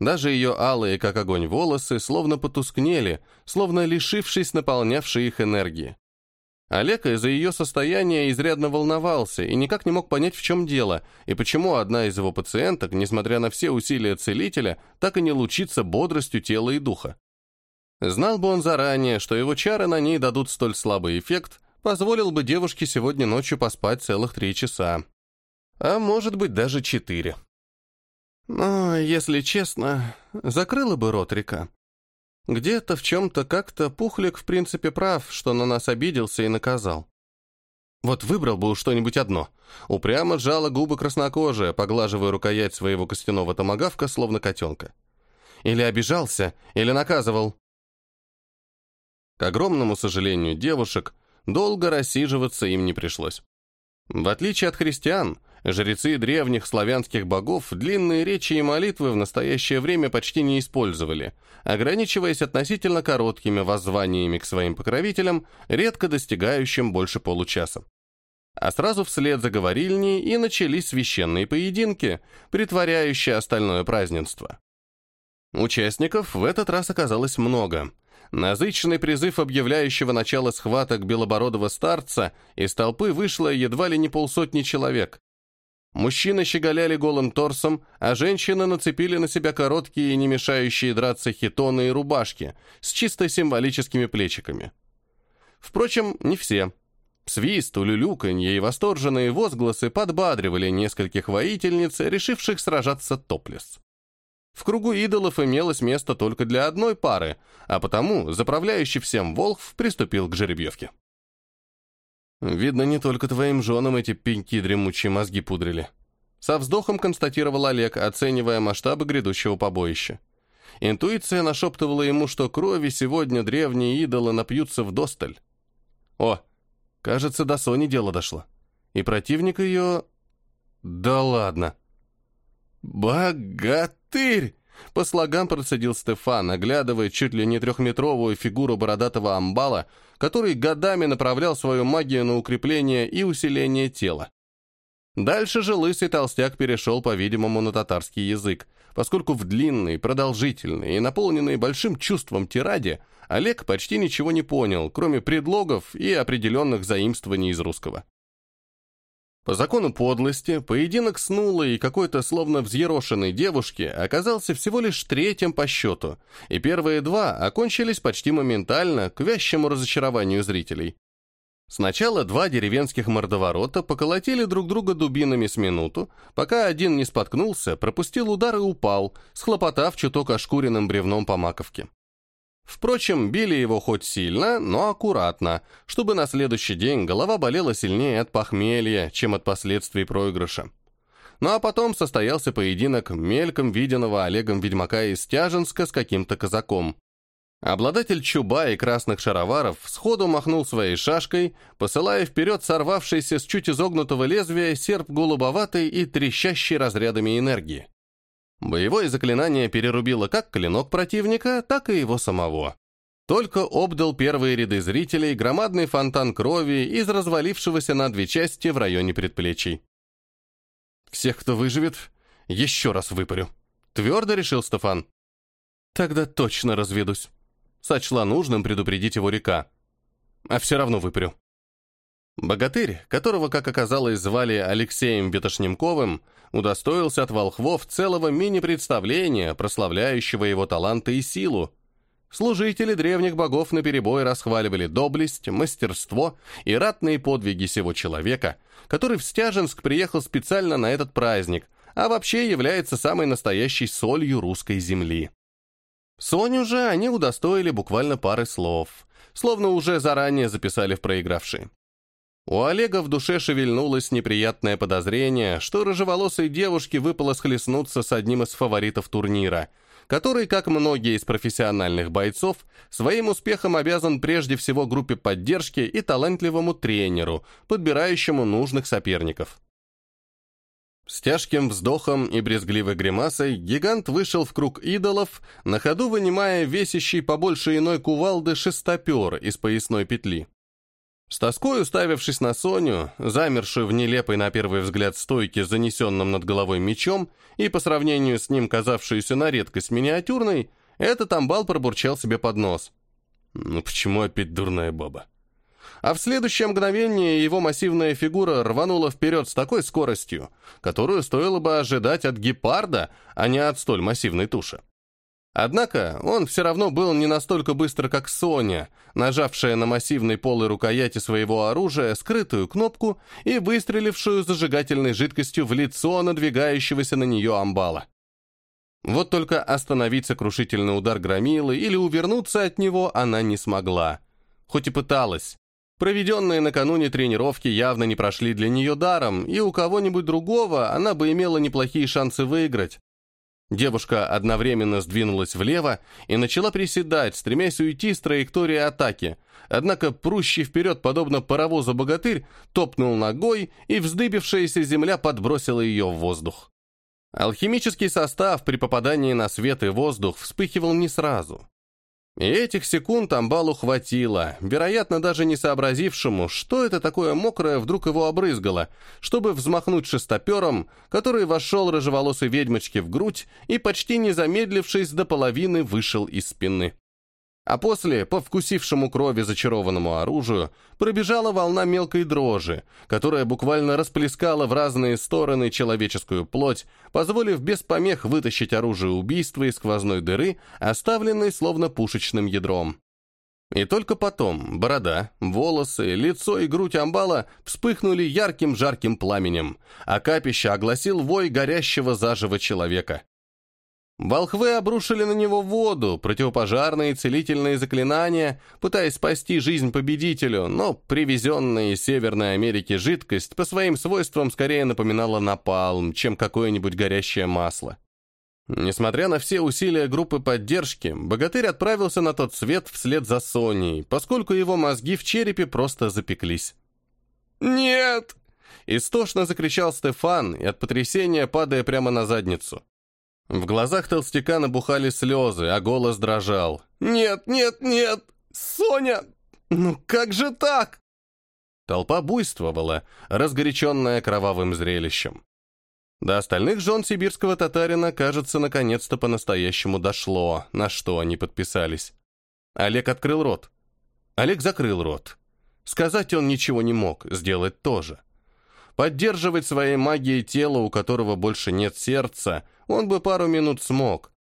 [SPEAKER 1] Даже ее алые, как огонь, волосы словно потускнели, словно лишившись наполнявшей их энергии. Олег из-за ее состояния изрядно волновался и никак не мог понять, в чем дело, и почему одна из его пациенток, несмотря на все усилия целителя, так и не лучится бодростью тела и духа. Знал бы он заранее, что его чары на ней дадут столь слабый эффект, позволил бы девушке сегодня ночью поспать целых три часа. А может быть, даже четыре. Но, если честно, закрыла бы рот река. Где-то в чем-то как-то Пухлик в принципе прав, что на нас обиделся и наказал. Вот выбрал бы что-нибудь одно. Упрямо сжала губы краснокожая, поглаживая рукоять своего костяного томагавка, словно котенка. Или обижался, или наказывал. К огромному сожалению девушек, долго рассиживаться им не пришлось. В отличие от христиан, жрецы древних славянских богов длинные речи и молитвы в настоящее время почти не использовали, ограничиваясь относительно короткими воззваниями к своим покровителям, редко достигающим больше получаса. А сразу вслед за говорильней и начались священные поединки, притворяющие остальное празднество. Участников в этот раз оказалось много, Назычный призыв объявляющего начало схваток белобородого старца из толпы вышло едва ли не полсотни человек. Мужчины щеголяли голым торсом, а женщины нацепили на себя короткие и не мешающие драться хитоны и рубашки с чисто символическими плечиками. Впрочем, не все. Свист, улюлюканье и восторженные возгласы подбадривали нескольких воительниц, решивших сражаться топлес. В кругу идолов имелось место только для одной пары, а потому заправляющий всем Волхв приступил к жеребьевке. «Видно, не только твоим женам эти пеньки дремучие мозги пудрили», со вздохом констатировал Олег, оценивая масштабы грядущего побоища. Интуиция нашептывала ему, что крови сегодня древние идолы напьются в досталь. О, кажется, до Сони дело дошло. И противник ее... Да ладно. «Богатырь!» По слогам процедил Стефан, оглядывая чуть ли не трехметровую фигуру бородатого амбала, который годами направлял свою магию на укрепление и усиление тела. Дальше же лысый толстяк перешел, по-видимому, на татарский язык, поскольку в длинной, продолжительной и наполненной большим чувством тираде Олег почти ничего не понял, кроме предлогов и определенных заимствований из русского. По закону подлости, поединок с Нулой и какой-то словно взъерошенной девушки оказался всего лишь третьим по счету, и первые два окончились почти моментально к вящему разочарованию зрителей. Сначала два деревенских мордоворота поколотили друг друга дубинами с минуту, пока один не споткнулся, пропустил удар и упал, схлопотав чуток ошкуренным бревном по маковке. Впрочем, били его хоть сильно, но аккуратно, чтобы на следующий день голова болела сильнее от похмелья, чем от последствий проигрыша. Ну а потом состоялся поединок мельком виденного Олегом Ведьмака из Тяжинска с каким-то казаком. Обладатель чуба и красных шароваров сходу махнул своей шашкой, посылая вперед сорвавшийся с чуть изогнутого лезвия серп голубоватый и трещащий разрядами энергии. Боевое заклинание перерубило как клинок противника, так и его самого. Только обдал первые ряды зрителей громадный фонтан крови из развалившегося на две части в районе предплечий. «Всех, кто выживет, еще раз выпарю», — твердо решил Стефан. «Тогда точно разведусь», — сочла нужным предупредить его река. «А все равно выпарю». Богатырь, которого, как оказалось, звали Алексеем Ветошнимковым, удостоился от волхвов целого мини-представления, прославляющего его таланты и силу. Служители древних богов наперебой расхваливали доблесть, мастерство и ратные подвиги сего человека, который в Стяженск приехал специально на этот праздник, а вообще является самой настоящей солью русской земли. Соню же они удостоили буквально пары слов, словно уже заранее записали в проигравшие. У Олега в душе шевельнулось неприятное подозрение, что рыжеволосой девушке выпало схлестнуться с одним из фаворитов турнира, который, как многие из профессиональных бойцов, своим успехом обязан прежде всего группе поддержки и талантливому тренеру, подбирающему нужных соперников. С тяжким вздохом и брезгливой гримасой гигант вышел в круг идолов, на ходу вынимая весящий побольше иной кувалды шестопер из поясной петли. С тоской уставившись на Соню, замершую в нелепой на первый взгляд стойке с над головой мечом и по сравнению с ним казавшуюся на редкость миниатюрной, этот амбал пробурчал себе под нос. «Ну почему опять дурная баба?» а в следующее мгновение его массивная фигура рванула вперед с такой скоростью, которую стоило бы ожидать от гепарда, а не от столь массивной туши. Однако он все равно был не настолько быстр, как Соня, нажавшая на массивной полой рукояти своего оружия скрытую кнопку и выстрелившую зажигательной жидкостью в лицо надвигающегося на нее амбала. Вот только остановить сокрушительный удар громилы или увернуться от него она не смогла. Хоть и пыталась. Проведенные накануне тренировки явно не прошли для нее даром, и у кого-нибудь другого она бы имела неплохие шансы выиграть. Девушка одновременно сдвинулась влево и начала приседать, стремясь уйти с траектории атаки. Однако прущий вперед, подобно паровозу богатырь, топнул ногой, и вздыбившаяся земля подбросила ее в воздух. Алхимический состав при попадании на свет и воздух вспыхивал не сразу. И этих секунд Амбалу хватило, вероятно, даже не сообразившему, что это такое мокрое вдруг его обрызгало, чтобы взмахнуть шестопером, который вошел рыжеволосой ведьмочке в грудь и, почти не замедлившись, до половины вышел из спины. А после, по вкусившему крови зачарованному оружию, пробежала волна мелкой дрожи, которая буквально расплескала в разные стороны человеческую плоть, позволив без помех вытащить оружие убийства из сквозной дыры, оставленной словно пушечным ядром. И только потом борода, волосы, лицо и грудь амбала вспыхнули ярким жарким пламенем, а капище огласил вой горящего заживо человека. Волхвы обрушили на него воду, противопожарные целительные заклинания, пытаясь спасти жизнь победителю, но привезенная из Северной Америки жидкость по своим свойствам скорее напоминала напалм, чем какое-нибудь горящее масло. Несмотря на все усилия группы поддержки, богатырь отправился на тот свет вслед за Соней, поскольку его мозги в черепе просто запеклись. «Нет!» Истошно закричал Стефан и от потрясения падая прямо на задницу. В глазах толстяка набухали слезы, а голос дрожал. «Нет, нет, нет! Соня! Ну как же так?» Толпа буйствовала, разгоряченная кровавым зрелищем. До остальных жен сибирского татарина, кажется, наконец-то по-настоящему дошло, на что они подписались. Олег открыл рот. Олег закрыл рот. Сказать он ничего не мог, сделать тоже. Поддерживать своей магией тело, у которого больше нет сердца, он бы пару минут смог.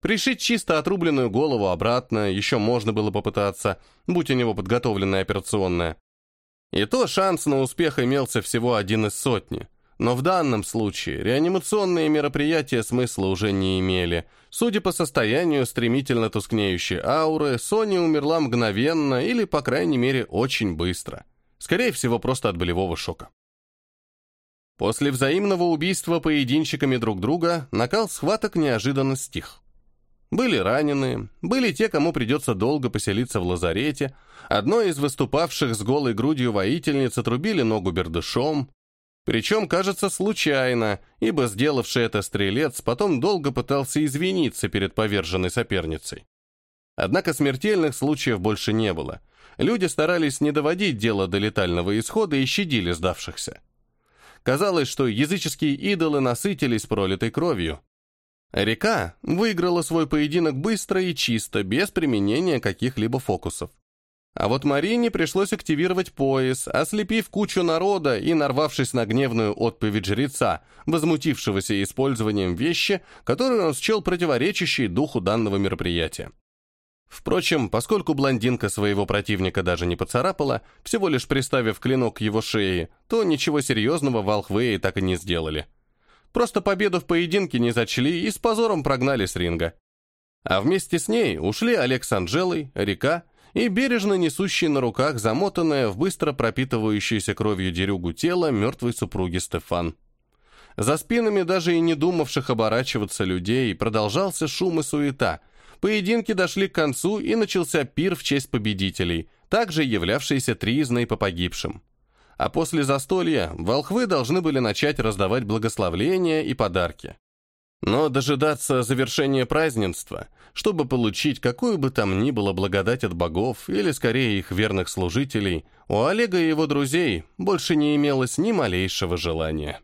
[SPEAKER 1] Пришить чисто отрубленную голову обратно еще можно было попытаться, будь у него подготовленная операционная. И то шанс на успех имелся всего один из сотни. Но в данном случае реанимационные мероприятия смысла уже не имели. Судя по состоянию стремительно тускнеющей ауры, Соня умерла мгновенно или, по крайней мере, очень быстро. Скорее всего, просто от болевого шока. После взаимного убийства поединщиками друг друга накал схваток неожиданно стих. Были раненые, были те, кому придется долго поселиться в лазарете, одной из выступавших с голой грудью воительниц отрубили ногу бердышом, причем, кажется, случайно, ибо сделавший это стрелец потом долго пытался извиниться перед поверженной соперницей. Однако смертельных случаев больше не было. Люди старались не доводить дело до летального исхода и щадили сдавшихся. Казалось, что языческие идолы насытились пролитой кровью. Река выиграла свой поединок быстро и чисто, без применения каких-либо фокусов. А вот Марине пришлось активировать пояс, ослепив кучу народа и нарвавшись на гневную отповедь жреца, возмутившегося использованием вещи, которую он счел противоречащей духу данного мероприятия. Впрочем, поскольку блондинка своего противника даже не поцарапала, всего лишь приставив клинок к его шее, то ничего серьезного Валхвеи так и не сделали. Просто победу в поединке не зачли и с позором прогнали с ринга. А вместе с ней ушли Олег с Анжелой, Река и бережно несущий на руках замотанное в быстро пропитывающуюся кровью дерюгу тело мертвой супруги Стефан. За спинами даже и не думавших оборачиваться людей продолжался шум и суета – Поединки дошли к концу, и начался пир в честь победителей, также являвшийся тризной по погибшим. а после застолья волхвы должны были начать раздавать благословления и подарки. Но дожидаться завершения празднества, чтобы получить какую бы там ни было благодать от богов или скорее их верных служителей, у Олега и его друзей больше не имелось ни малейшего желания.